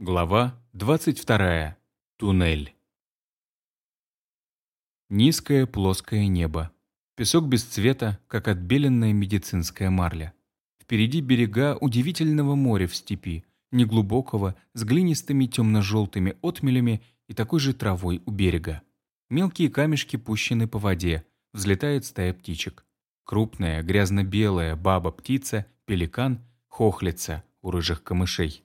Глава 22. Туннель. Низкое плоское небо. Песок без цвета, как отбеленная медицинская марля. Впереди берега удивительного моря в степи, неглубокого, с глинистыми темно-желтыми отмелями и такой же травой у берега. Мелкие камешки пущены по воде, взлетает стая птичек. Крупная, грязно-белая баба-птица, пеликан, хохлица у рыжих камышей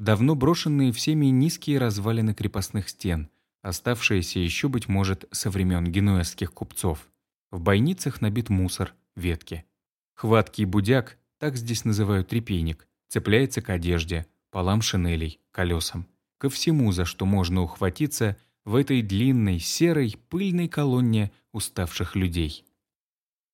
давно брошенные всеми низкие развалины крепостных стен, оставшиеся еще, быть может, со времен генуэзских купцов. В бойницах набит мусор, ветки. Хваткий будяк, так здесь называют репейник, цепляется к одежде, полам шинелей, колесам. Ко всему, за что можно ухватиться в этой длинной, серой, пыльной колонне уставших людей.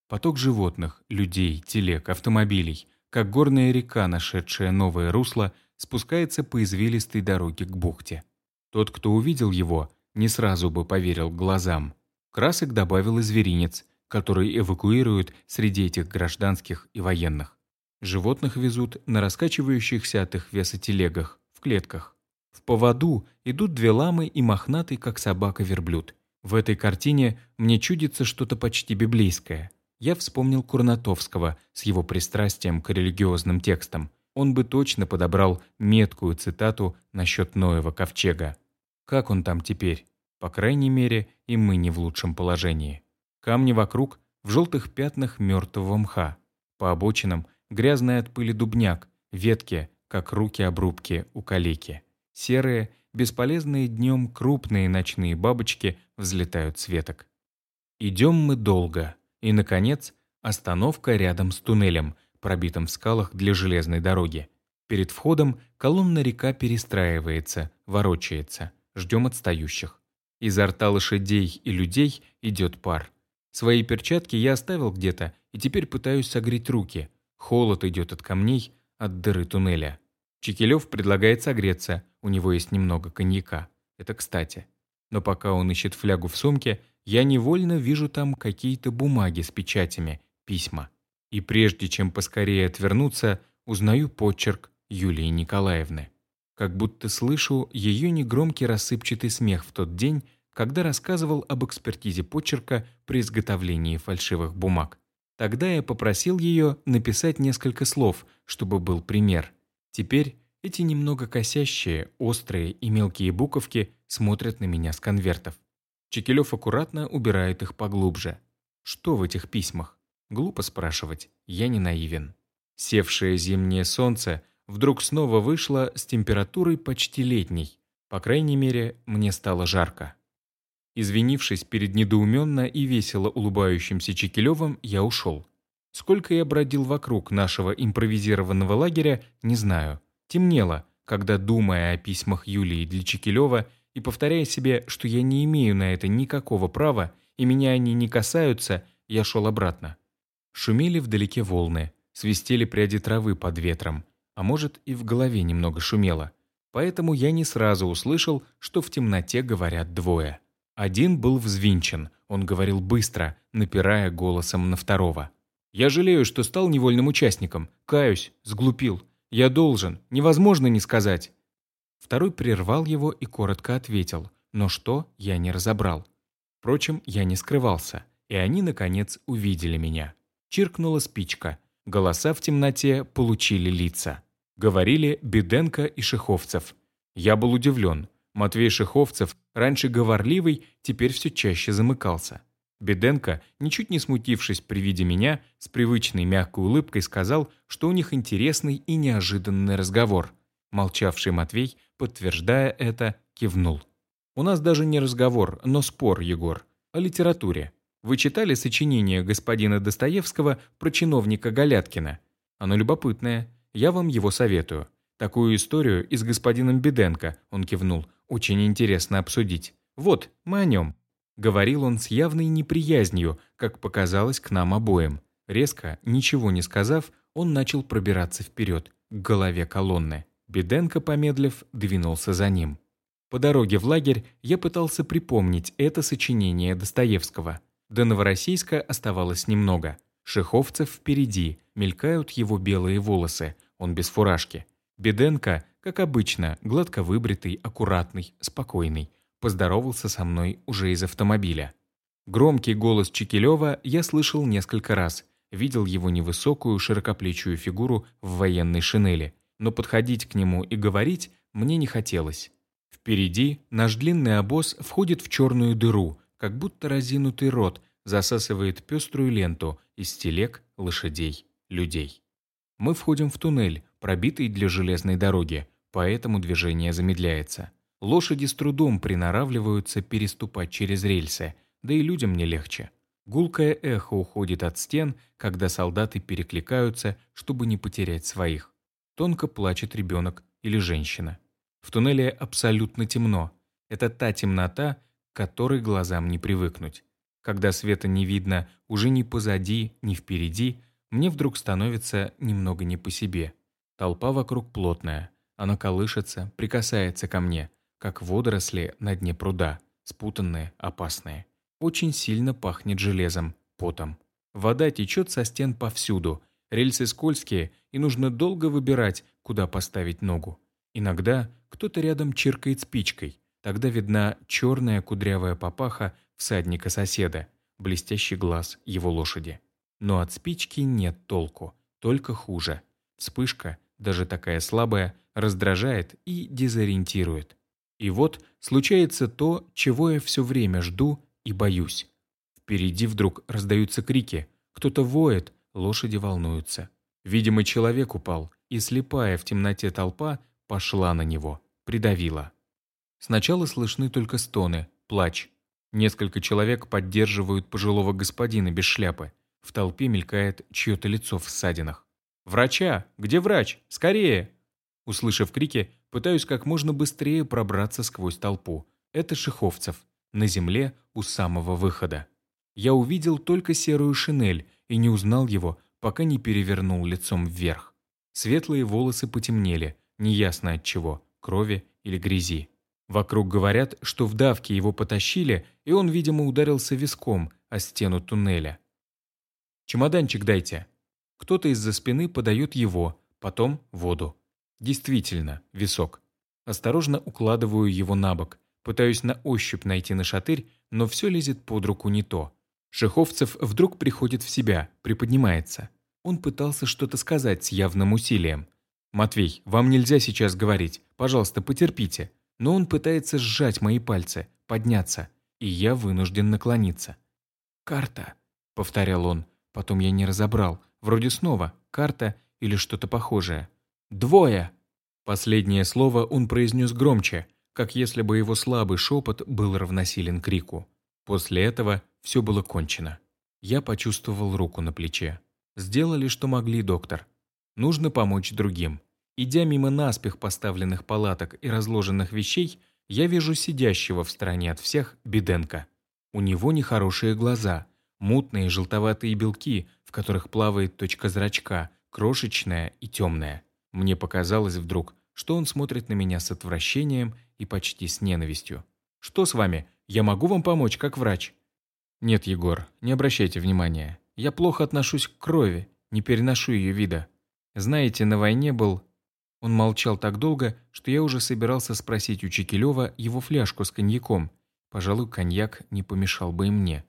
Поток животных, людей, телег, автомобилей, как горная река, нашедшая новое русло – спускается по извилистой дороге к бухте. Тот, кто увидел его, не сразу бы поверил глазам. Красок добавил и зверинец, который эвакуируют среди этих гражданских и военных. Животных везут на раскачивающихся от их веса телегах, в клетках. В поводу идут две ламы и мохнатый, как собака, верблюд. В этой картине мне чудится что-то почти библейское. Я вспомнил Курнатовского с его пристрастием к религиозным текстам он бы точно подобрал меткую цитату насчет Ноева ковчега. Как он там теперь? По крайней мере, и мы не в лучшем положении. Камни вокруг в желтых пятнах мертвого мха. По обочинам грязный от пыли дубняк, ветки, как руки-обрубки у калеки. Серые, бесполезные днем крупные ночные бабочки взлетают с веток. Идем мы долго. И, наконец, остановка рядом с туннелем — пробитом в скалах для железной дороги. Перед входом колонна река перестраивается, ворочается. Ждем отстающих. Изо рта лошадей и людей идет пар. Свои перчатки я оставил где-то и теперь пытаюсь согреть руки. Холод идет от камней, от дыры туннеля. Чекилев предлагает согреться, у него есть немного коньяка. Это кстати. Но пока он ищет флягу в сумке, я невольно вижу там какие-то бумаги с печатями, письма. И прежде чем поскорее отвернуться, узнаю почерк Юлии Николаевны. Как будто слышу ее негромкий рассыпчатый смех в тот день, когда рассказывал об экспертизе почерка при изготовлении фальшивых бумаг. Тогда я попросил ее написать несколько слов, чтобы был пример. Теперь эти немного косящие, острые и мелкие буковки смотрят на меня с конвертов. Чекилев аккуратно убирает их поглубже. Что в этих письмах? Глупо спрашивать, я не наивен. Севшее зимнее солнце вдруг снова вышло с температурой почти летней. По крайней мере, мне стало жарко. Извинившись перед недоуменно и весело улыбающимся Чекилевым, я ушел. Сколько я бродил вокруг нашего импровизированного лагеря, не знаю. Темнело, когда, думая о письмах Юлии для Чекилева и повторяя себе, что я не имею на это никакого права и меня они не касаются, я шел обратно. Шумели вдалеке волны, свистели пряди травы под ветром, а может и в голове немного шумело. Поэтому я не сразу услышал, что в темноте говорят двое. Один был взвинчен, он говорил быстро, напирая голосом на второго. «Я жалею, что стал невольным участником. Каюсь, сглупил. Я должен, невозможно не сказать». Второй прервал его и коротко ответил, но что, я не разобрал. Впрочем, я не скрывался, и они, наконец, увидели меня. Чиркнула спичка. Голоса в темноте получили лица. Говорили Беденко и Шеховцев. Я был удивлен. Матвей Шеховцев, раньше говорливый, теперь все чаще замыкался. Беденко, ничуть не смутившись при виде меня, с привычной мягкой улыбкой сказал, что у них интересный и неожиданный разговор. Молчавший Матвей, подтверждая это, кивнул. «У нас даже не разговор, но спор, Егор, о литературе. Вы читали сочинение господина Достоевского про чиновника Галяткина? Оно любопытное. Я вам его советую. Такую историю и с господином Беденко, он кивнул, очень интересно обсудить. Вот, мы о нем. Говорил он с явной неприязнью, как показалось к нам обоим. Резко, ничего не сказав, он начал пробираться вперед, к голове колонны. Беденко, помедлив, двинулся за ним. По дороге в лагерь я пытался припомнить это сочинение Достоевского. До Новороссийска оставалось немного. Шеховцев впереди, мелькают его белые волосы, он без фуражки. Беденко, как обычно, гладко выбритый, аккуратный, спокойный, поздоровался со мной уже из автомобиля. Громкий голос Чекилева я слышал несколько раз, видел его невысокую, широкоплечую фигуру в военной шинели, но подходить к нему и говорить мне не хотелось. Впереди наш длинный обоз входит в черную дыру, как будто разинутый рот засасывает пеструю ленту из телег, лошадей, людей. Мы входим в туннель, пробитый для железной дороги, поэтому движение замедляется. Лошади с трудом приноравливаются переступать через рельсы, да и людям не легче. Гулкое эхо уходит от стен, когда солдаты перекликаются, чтобы не потерять своих. Тонко плачет ребенок или женщина. В туннеле абсолютно темно. Это та темнота, которой глазам не привыкнуть. Когда света не видно уже ни позади, ни впереди, мне вдруг становится немного не по себе. Толпа вокруг плотная. Она колышется, прикасается ко мне, как водоросли на дне пруда, спутанные, опасные. Очень сильно пахнет железом, потом. Вода течет со стен повсюду, рельсы скользкие, и нужно долго выбирать, куда поставить ногу. Иногда кто-то рядом чиркает спичкой, тогда видна черная кудрявая папаха всадника соседа, блестящий глаз его лошади. Но от спички нет толку, только хуже. Вспышка, даже такая слабая, раздражает и дезориентирует. И вот случается то, чего я все время жду и боюсь. Впереди вдруг раздаются крики, кто-то воет, лошади волнуются. Видимо, человек упал, и слепая в темноте толпа пошла на него, придавила. Сначала слышны только стоны, плач. Несколько человек поддерживают пожилого господина без шляпы. В толпе мелькает чье-то лицо в ссадинах. «Врача! Где врач? Скорее!» Услышав крики, пытаюсь как можно быстрее пробраться сквозь толпу. Это Шиховцев. На земле у самого выхода. Я увидел только серую шинель и не узнал его, пока не перевернул лицом вверх. Светлые волосы потемнели, неясно от чего, крови или грязи. Вокруг говорят, что в давке его потащили, и он, видимо, ударился виском о стену туннеля. «Чемоданчик дайте». Кто-то из-за спины подает его, потом воду. Действительно, висок. Осторожно укладываю его на бок. Пытаюсь на ощупь найти нашатырь, но все лезет под руку не то. Шеховцев вдруг приходит в себя, приподнимается. Он пытался что-то сказать с явным усилием. «Матвей, вам нельзя сейчас говорить. Пожалуйста, потерпите». Но он пытается сжать мои пальцы, подняться, и я вынужден наклониться. «Карта», — повторял он. Потом я не разобрал. Вроде снова «карта» или что-то похожее. «Двое!» Последнее слово он произнес громче, как если бы его слабый шепот был равносилен крику. После этого все было кончено. Я почувствовал руку на плече. Сделали, что могли, доктор. Нужно помочь другим. Идя мимо наспех поставленных палаток и разложенных вещей, я вижу сидящего в стороне от всех Беденко. У него нехорошие глаза, мутные желтоватые белки, в которых плавает точка зрачка, крошечная и темная. Мне показалось вдруг, что он смотрит на меня с отвращением и почти с ненавистью. «Что с вами? Я могу вам помочь, как врач?» «Нет, Егор, не обращайте внимания. Я плохо отношусь к крови, не переношу ее вида. Знаете, на войне был...» Он молчал так долго, что я уже собирался спросить у Чекилева его фляжку с коньяком. Пожалуй, коньяк не помешал бы и мне.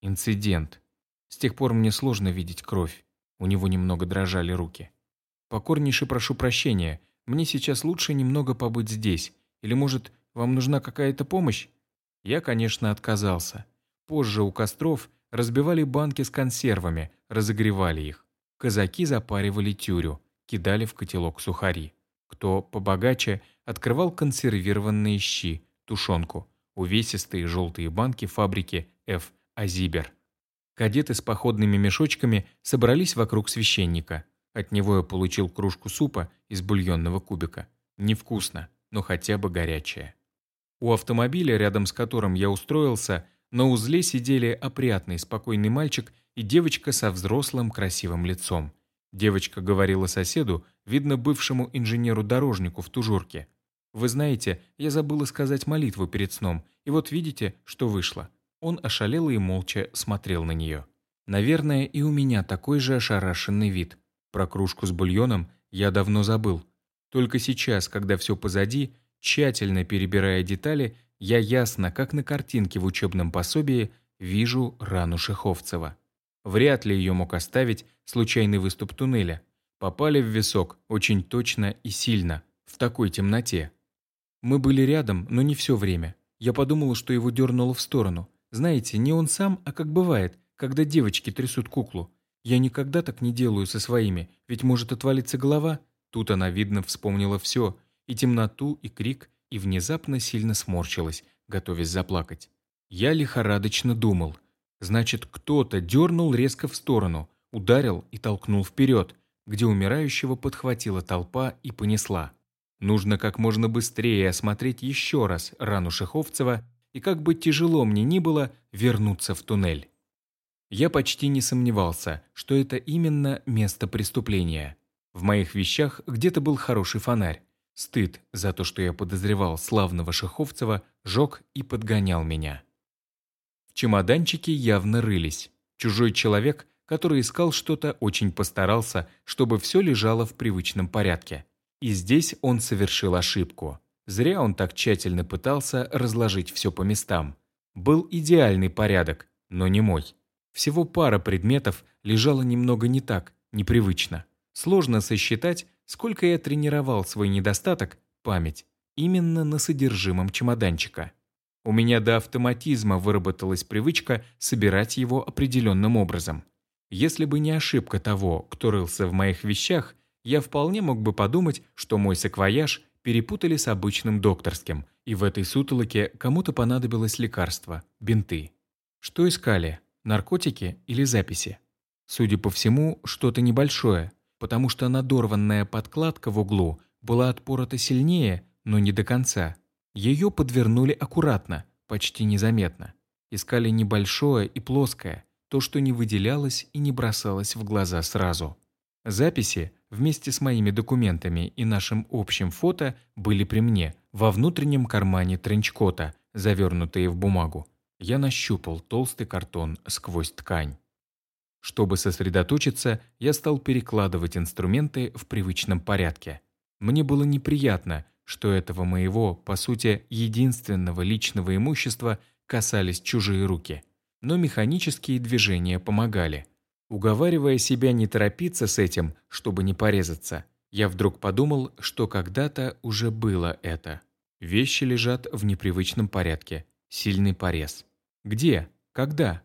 Инцидент. С тех пор мне сложно видеть кровь. У него немного дрожали руки. Покорнейше прошу прощения. Мне сейчас лучше немного побыть здесь. Или, может, вам нужна какая-то помощь? Я, конечно, отказался. Позже у костров разбивали банки с консервами, разогревали их. Казаки запаривали тюрю, кидали в котелок сухари. Кто побогаче, открывал консервированные щи, тушенку, увесистые желтые банки фабрики F. Азибер. Кадеты с походными мешочками собрались вокруг священника. От него я получил кружку супа из бульонного кубика. Невкусно, но хотя бы горячее. У автомобиля, рядом с которым я устроился, на узле сидели опрятный, спокойный мальчик и девочка со взрослым красивым лицом. Девочка говорила соседу, видно бывшему инженеру-дорожнику в тужурке. «Вы знаете, я забыла сказать молитву перед сном, и вот видите, что вышло». Он ошалел и молча смотрел на нее. Наверное, и у меня такой же ошарашенный вид. Про кружку с бульоном я давно забыл. Только сейчас, когда все позади, тщательно перебирая детали, я ясно, как на картинке в учебном пособии, вижу рану Шеховцева. Вряд ли ее мог оставить случайный выступ туннеля. Попали в висок очень точно и сильно, в такой темноте. Мы были рядом, но не все время. Я подумала, что его дернуло в сторону. Знаете, не он сам, а как бывает, когда девочки трясут куклу. Я никогда так не делаю со своими, ведь может отвалиться голова. Тут она, видно, вспомнила все, и темноту, и крик, и внезапно сильно сморщилась, готовясь заплакать. Я лихорадочно думал. Значит, кто-то дернул резко в сторону, ударил и толкнул вперед, где умирающего подхватила толпа и понесла. Нужно как можно быстрее осмотреть еще раз рану Шеховцева и, как бы тяжело мне ни было, вернуться в туннель. Я почти не сомневался, что это именно место преступления. В моих вещах где-то был хороший фонарь. Стыд за то, что я подозревал славного Шеховцева, жег и подгонял меня. В чемоданчике явно рылись. Чужой человек, который искал что-то, очень постарался, чтобы все лежало в привычном порядке. И здесь он совершил ошибку. Зря он так тщательно пытался разложить все по местам. Был идеальный порядок, но не мой. Всего пара предметов лежала немного не так, непривычно. Сложно сосчитать, сколько я тренировал свой недостаток, память, именно на содержимом чемоданчика. У меня до автоматизма выработалась привычка собирать его определенным образом. Если бы не ошибка того, кто рылся в моих вещах, я вполне мог бы подумать, что мой саквояж перепутали с обычным докторским, и в этой сутолоке кому-то понадобилось лекарство, бинты. Что искали? Наркотики или записи? Судя по всему, что-то небольшое, потому что надорванная подкладка в углу была отпорота сильнее, но не до конца. Ее подвернули аккуратно, почти незаметно. Искали небольшое и плоское, то, что не выделялось и не бросалось в глаза сразу. Записи вместе с моими документами и нашим общим фото были при мне, во внутреннем кармане тренчкота, завернутые в бумагу. Я нащупал толстый картон сквозь ткань. Чтобы сосредоточиться, я стал перекладывать инструменты в привычном порядке. Мне было неприятно, что этого моего, по сути, единственного личного имущества касались чужие руки. Но механические движения помогали – Уговаривая себя не торопиться с этим, чтобы не порезаться, я вдруг подумал, что когда-то уже было это. Вещи лежат в непривычном порядке. Сильный порез. Где? Когда?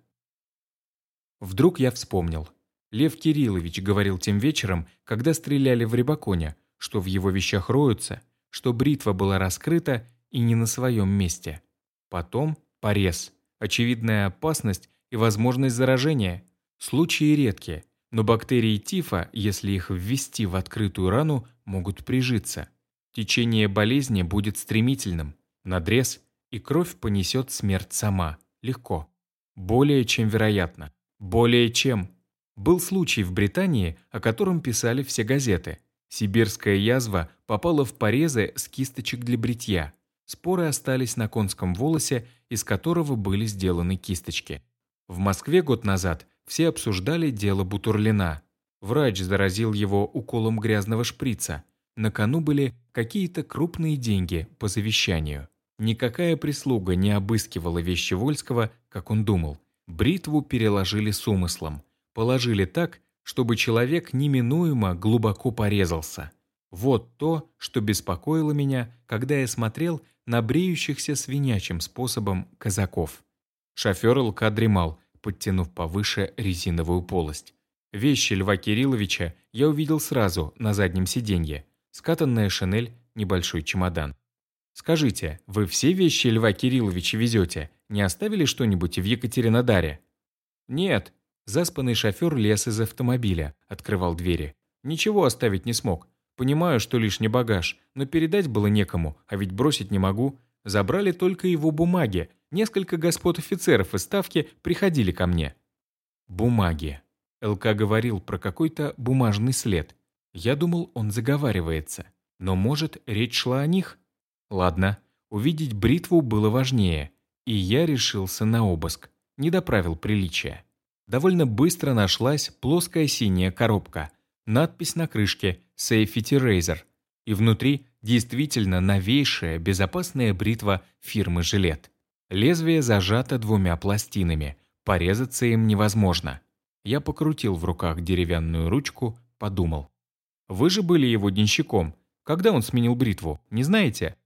Вдруг я вспомнил. Лев Кириллович говорил тем вечером, когда стреляли в Рябаконе, что в его вещах роются, что бритва была раскрыта и не на своем месте. Потом порез, очевидная опасность и возможность заражения. Случаи редкие, но бактерии тифа, если их ввести в открытую рану, могут прижиться. Течение болезни будет стремительным, надрез, и кровь понесет смерть сама, легко. Более чем вероятно. Более чем. Был случай в Британии, о котором писали все газеты. Сибирская язва попала в порезы с кисточек для бритья. Споры остались на конском волосе, из которого были сделаны кисточки. В Москве год назад все обсуждали дело Бутурлина. Врач заразил его уколом грязного шприца. На кону были какие-то крупные деньги по завещанию. Никакая прислуга не обыскивала вещи Вольского, как он думал. Бритву переложили с умыслом. Положили так, чтобы человек неминуемо глубоко порезался. Вот то, что беспокоило меня, когда я смотрел на бреющихся свинячим способом казаков. Шофер ЛК дремал, подтянув повыше резиновую полость. Вещи Льва Кирилловича я увидел сразу на заднем сиденье. Скатанная шинель, небольшой чемодан. «Скажите, вы все вещи Льва Кирилловича везете? Не оставили что-нибудь в Екатеринодаре?» «Нет». Заспанный шофер лез из автомобиля, открывал двери. «Ничего оставить не смог. Понимаю, что лишний багаж, но передать было некому, а ведь бросить не могу. Забрали только его бумаги, Несколько господ офицеров из Ставки приходили ко мне. Бумаги. ЛК говорил про какой-то бумажный след. Я думал, он заговаривается. Но, может, речь шла о них? Ладно, увидеть бритву было важнее. И я решился на обыск. Не доправил приличия. Довольно быстро нашлась плоская синяя коробка. Надпись на крышке «Safety Razor». И внутри действительно новейшая безопасная бритва фирмы «Жилет». Лезвие зажато двумя пластинами, порезаться им невозможно. Я покрутил в руках деревянную ручку, подумал. Вы же были его денщиком. Когда он сменил бритву, не знаете?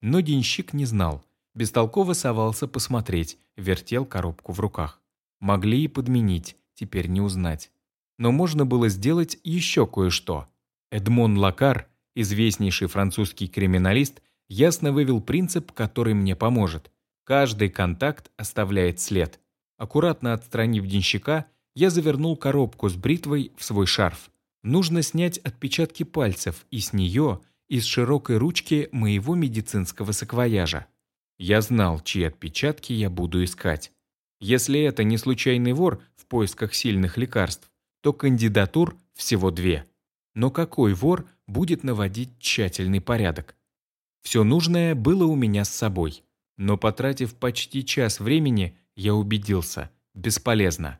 Но денщик не знал. Бестолково совался посмотреть, вертел коробку в руках. Могли и подменить, теперь не узнать. Но можно было сделать еще кое-что. Эдмон Лакар, известнейший французский криминалист, ясно вывел принцип, который мне поможет. Каждый контакт оставляет след. Аккуратно отстранив денщика, я завернул коробку с бритвой в свой шарф. Нужно снять отпечатки пальцев и с нее, из широкой ручки моего медицинского саквояжа. Я знал, чьи отпечатки я буду искать. Если это не случайный вор в поисках сильных лекарств, то кандидатур всего две. Но какой вор будет наводить тщательный порядок? Все нужное было у меня с собой. Но потратив почти час времени, я убедился – бесполезно.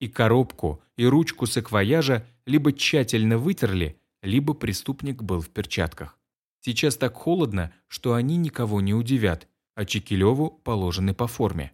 И коробку, и ручку саквояжа либо тщательно вытерли, либо преступник был в перчатках. Сейчас так холодно, что они никого не удивят, а Чекилеву положены по форме.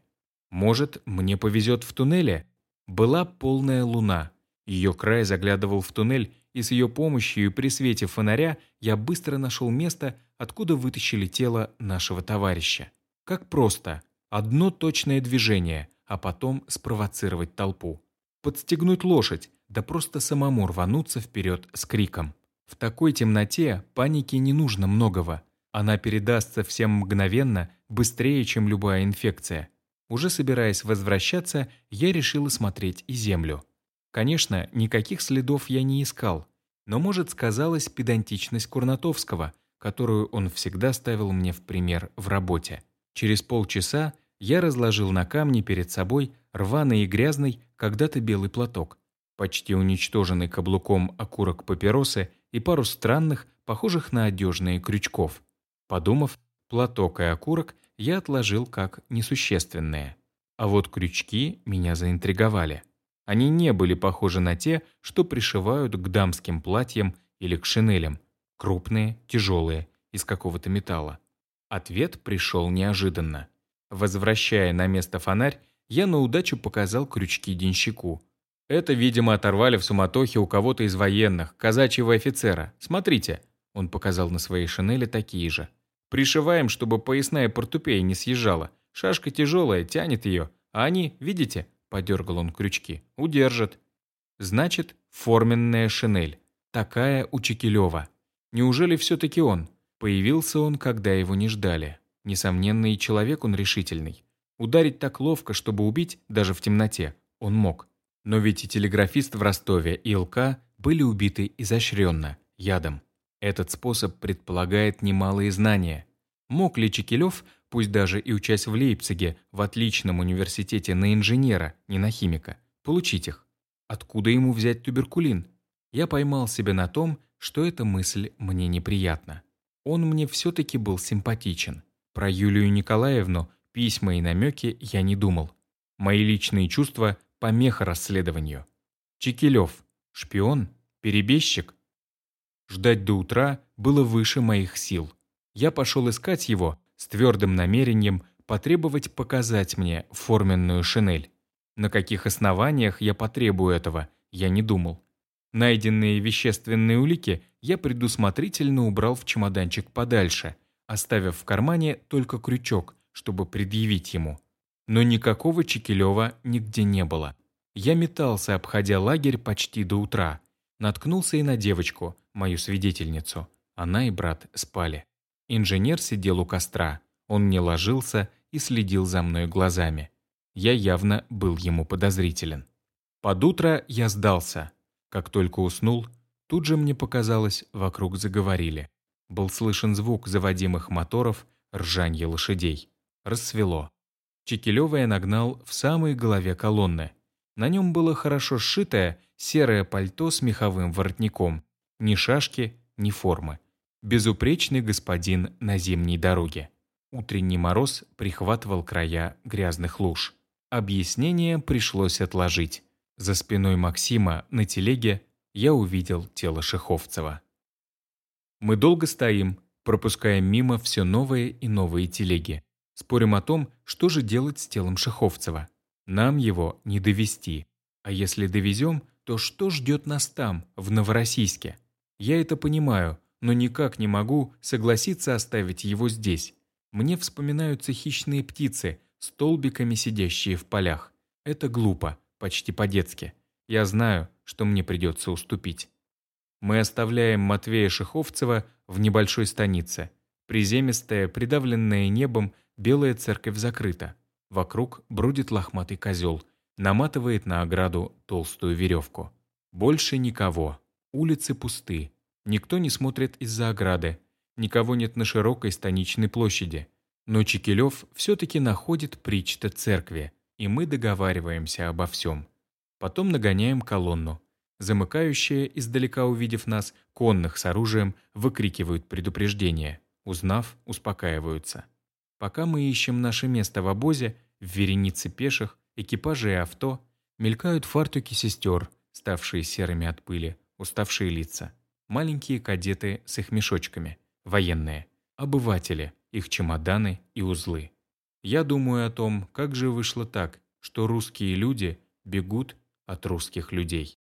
Может, мне повезет в туннеле? Была полная луна. Ее край заглядывал в туннель, и с ее помощью и при свете фонаря я быстро нашел место, откуда вытащили тело нашего товарища. Как просто. Одно точное движение, а потом спровоцировать толпу. Подстегнуть лошадь, да просто самому рвануться вперед с криком. В такой темноте панике не нужно многого. Она передастся всем мгновенно, быстрее, чем любая инфекция. Уже собираясь возвращаться, я решил осмотреть и землю. Конечно, никаких следов я не искал, но, может, сказалась педантичность Курнатовского, которую он всегда ставил мне в пример в работе. Через полчаса я разложил на камне перед собой рваный и грязный, когда-то белый платок, почти уничтоженный каблуком окурок папиросы и пару странных, похожих на одежные крючков. Подумав, платок и окурок я отложил как несущественные. А вот крючки меня заинтриговали. Они не были похожи на те, что пришивают к дамским платьям или к шинелям. Крупные, тяжелые, из какого-то металла. Ответ пришел неожиданно. Возвращая на место фонарь, я на удачу показал крючки денщику. Это, видимо, оторвали в суматохе у кого-то из военных, казачьего офицера. Смотрите, он показал на своей шинели такие же. Пришиваем, чтобы поясная портупея не съезжала. Шашка тяжелая, тянет ее. А они, видите, подергал он крючки, удержат. Значит, форменная шинель. Такая у Чекилева. Неужели все-таки он? Появился он, когда его не ждали. Несомненно, и человек он решительный. Ударить так ловко, чтобы убить, даже в темноте, он мог. Но ведь и телеграфист в Ростове, и ЛК были убиты изощренно, ядом. Этот способ предполагает немалые знания. Мог ли Чекилев, пусть даже и учась в Лейпциге, в отличном университете на инженера, не на химика, получить их? Откуда ему взять туберкулин? Я поймал себя на том, что эта мысль мне неприятна. Он мне все-таки был симпатичен. Про Юлию Николаевну, письма и намеки я не думал. Мои личные чувства – помеха расследованию. Чекилев – шпион? Перебежчик? Ждать до утра было выше моих сил. Я пошел искать его с твердым намерением потребовать показать мне форменную шинель. На каких основаниях я потребую этого, я не думал. Найденные вещественные улики я предусмотрительно убрал в чемоданчик подальше, оставив в кармане только крючок, чтобы предъявить ему. Но никакого Чекилева нигде не было. Я метался, обходя лагерь почти до утра. Наткнулся и на девочку, мою свидетельницу. Она и брат спали. Инженер сидел у костра. Он не ложился и следил за мной глазами. Я явно был ему подозрителен. Под утро я сдался. Как только уснул, тут же мне показалось, вокруг заговорили. Был слышен звук заводимых моторов, ржанье лошадей. Рассвело. Чекилёва я нагнал в самой голове колонны. На нем было хорошо сшитое серое пальто с меховым воротником. Ни шашки, ни формы. Безупречный господин на зимней дороге. Утренний мороз прихватывал края грязных луж. Объяснение пришлось отложить. За спиной Максима на телеге я увидел тело Шеховцева. Мы долго стоим, пропуская мимо все новые и новые телеги. Спорим о том, что же делать с телом Шеховцева. Нам его не довести. А если довезем, то что ждет нас там, в Новороссийске? Я это понимаю, но никак не могу согласиться оставить его здесь. Мне вспоминаются хищные птицы, столбиками сидящие в полях. Это глупо, почти по-детски. Я знаю, что мне придется уступить. Мы оставляем Матвея Шеховцева в небольшой станице. Приземистая, придавленная небом, белая церковь закрыта. Вокруг бродит лохматый козел, наматывает на ограду толстую веревку. Больше никого. Улицы пусты. Никто не смотрит из-за ограды. Никого нет на широкой станичной площади. Но Чекилев все-таки находит причта церкви, и мы договариваемся обо всем. Потом нагоняем колонну. Замыкающие, издалека увидев нас, конных с оружием, выкрикивают предупреждение. Узнав, успокаиваются. Пока мы ищем наше место в обозе, в веренице пеших, экипажей и авто, мелькают фартуки сестер, ставшие серыми от пыли, уставшие лица. Маленькие кадеты с их мешочками, военные, обыватели, их чемоданы и узлы. Я думаю о том, как же вышло так, что русские люди бегут от русских людей.